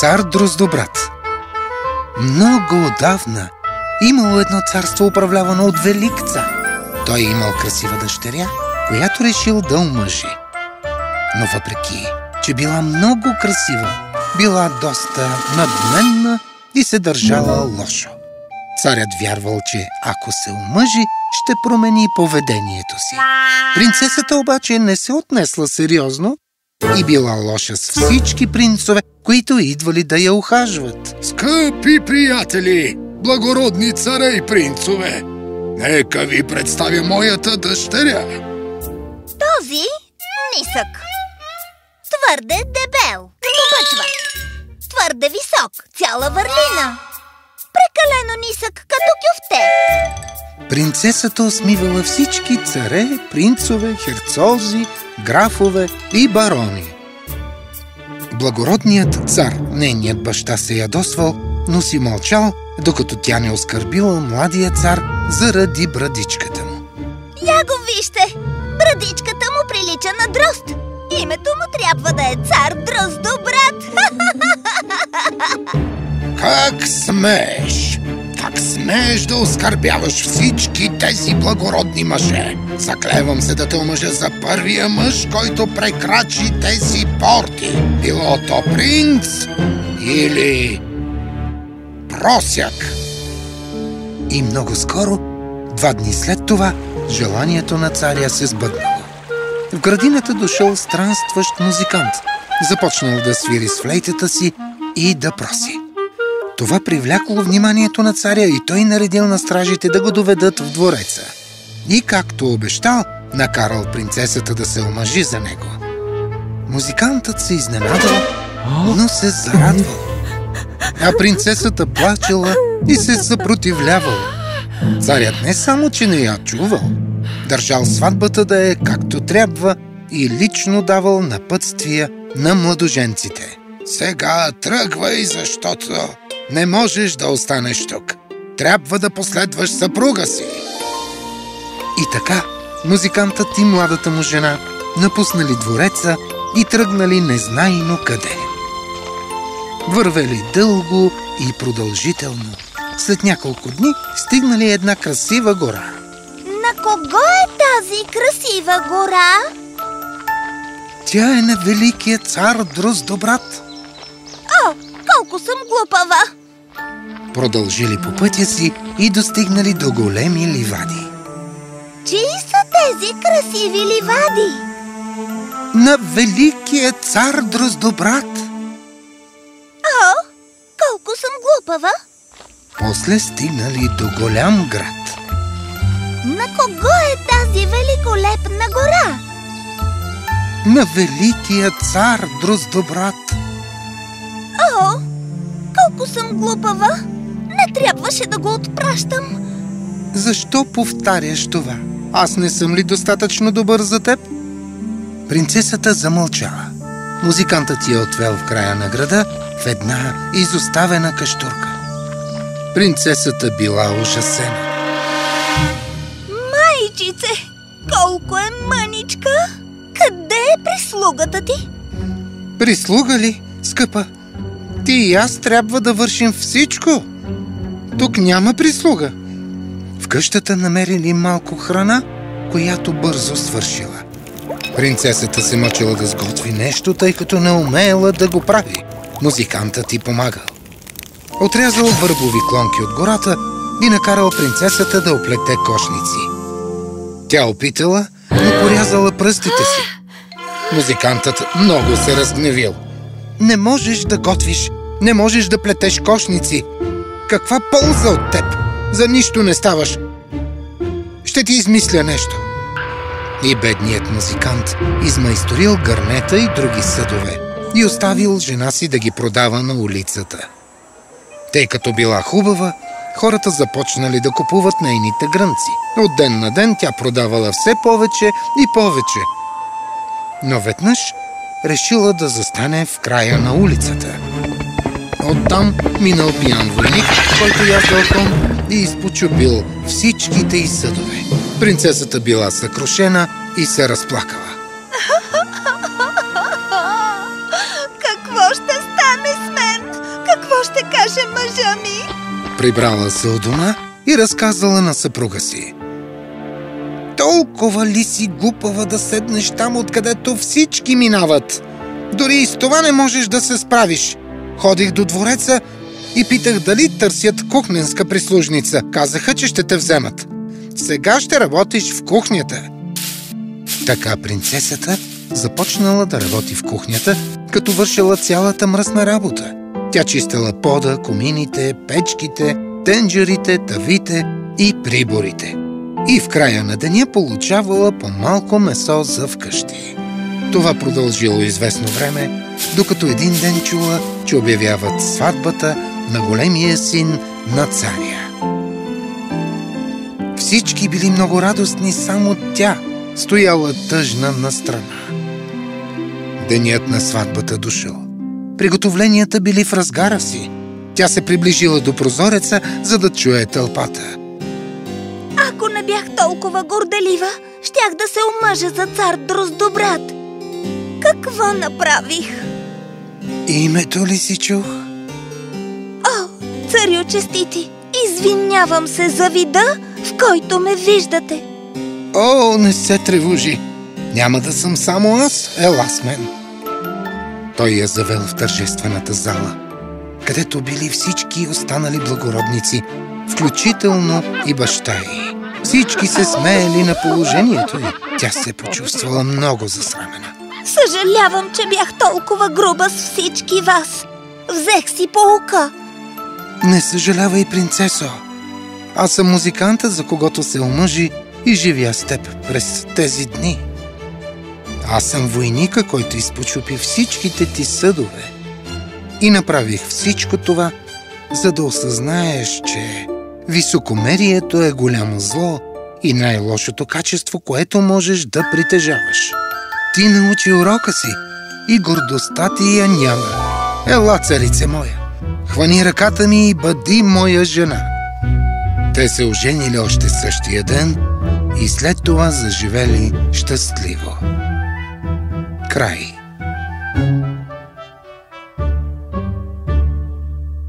Цар Дроздобрат Много отдавна имало едно царство управлявано от велик цар. Той е имал красива дъщеря, която решил да омъжи. Но въпреки, че била много красива, била доста надменна и се държала лошо. Царят вярвал, че ако се омъжи, ще промени поведението си. Принцесата обаче не се отнесла сериозно и била лоша с всички принцове, които идвали да я ухажват. Скъпи приятели, благородни царе и принцове, нека ви представя моята дъщеря. Този нисък. Твърде дебел. Попъчва. Твърде висок. Цяла върлина. Прекалено нисък, като кюфте. Принцесата усмивала всички царе, принцове, херцози, графове и барони. Благородният цар, нейният баща се ядосвал, но си мълчал, докато тя не оскърбила младия цар заради брадичката му. Я го вижте! Брадичката му прилича на дрозд. Името му трябва да е цар Дроздобрат. Как смееш? Как смееш да оскърбяваш всички тези благородни мъже? Заклевам се да те омъжа за първия мъж, който прекрачи тези порти. Било то принц или просяк. И много скоро, два дни след това, желанието на царя се сбъднало. В градината дошъл странстващ музикант. Започнал да свири с флейтата си и да проси. Това привлякло вниманието на царя и той наредил на стражите да го доведат в двореца. И както обещал, накарал принцесата да се омъжи за него. Музикантът се изненадал, но се зарадвал. А принцесата плачела и се съпротивлявала. Царят не само, че не я чувал, държал сватбата да е както трябва и лично давал напътствия на младоженците. Сега тръгвай, защото не можеш да останеш тук. Трябва да последваш съпруга си. И така, музикантът и младата му жена напуснали двореца и тръгнали незнайно къде. Вървели дълго и продължително. След няколко дни стигнали една красива гора. На кого е тази красива гора? Тя е на великия цар Дроздобрат. О, колко съм глупава! Продължили по пътя си и достигнали до големи ливади. Чии са тези красиви ливади? На великия цар Дроздобрат. О, колко съм глупава! После стигнали до голям град. На кого е тази великолепна гора? На великия цар Дроздобрат. О, колко съм глупава! Трябваше да го отпращам. Защо повтаряш това? Аз не съм ли достатъчно добър за теб? Принцесата замълчала. Музикантът я отвел в края на града в една изоставена каштурка. Принцесата била ужасена. Майчице, колко е мъничка! Къде е прислугата ти? Прислуга ли, скъпа? Ти и аз трябва да вършим всичко. Тук няма прислуга. В къщата намерили малко храна, която бързо свършила. Принцесата се мъчила да сготви нещо, тъй като не умеела да го прави. Музикантът ти помагал. Отрязал върбови клонки от гората и накарал принцесата да оплете кошници. Тя опитала, но порязала пръстите си. Музикантът много се разгневил. Не можеш да готвиш, не можеш да плетеш кошници. Каква полза от теб? За нищо не ставаш. Ще ти измисля нещо. И бедният музикант измайсторил гърнета и други съдове и оставил жена си да ги продава на улицата. Тъй като била хубава, хората започнали да купуват нейните грънци. От ден на ден тя продавала все повече и повече. Но веднъж решила да застане в края на улицата. Оттам минал пиян войник, който яздал кон и изпочупил всичките й съдове. Принцесата била съкрушена и се разплакала. Какво ще стане с мен? беше мъжа ми. Прибрала се от дома и разказала на съпруга си. Толкова ли си глупава да седнеш там, откъдето всички минават? Дори и с това не можеш да се справиш. Ходих до двореца и питах дали търсят кухненска прислужница. Казаха, че ще те вземат. Сега ще работиш в кухнята. Така принцесата започнала да работи в кухнята, като вършила цялата мръсна работа. Тя чистила пода, комините, печките, тенджерите, тавите и приборите. И в края на деня получавала по-малко месо за вкъщи. Това продължило известно време, докато един ден чула, че обявяват сватбата на големия син на царя. Всички били много радостни, само тя стояла тъжна на страна. Денят на сватбата дошъл. Приготовленията били в разгара си. Тя се приближила до прозореца, за да чуе тълпата. Ако не бях толкова горделива, щях да се омъжа за цар Дроздобрат. Какво направих? Името ли си чух? О, царю честити, извинявам се за вида, в който ме виждате. О, не се тревожи. Няма да съм само аз, ела с мен. Той я завел в тържествената зала, където били всички останали благородници, включително и баща й. Всички се смеяли на положението й. Тя се почувствала много засрамена. Съжалявам, че бях толкова груба с всички вас. Взех си полука. Не съжалявай, принцесо. Аз съм музиканта, за когото се омъжи и живя с теб през тези дни. Аз съм войника, който изпочупи всичките ти съдове. И направих всичко това, за да осъзнаеш, че високомерието е голямо зло и най-лошото качество, което можеш да притежаваш. Ти научи урока си и гордостта ти я няма. Ела, царице моя, хвани ръката ми и бъди моя жена. Те се оженили още същия ден и след това заживели щастливо. Край.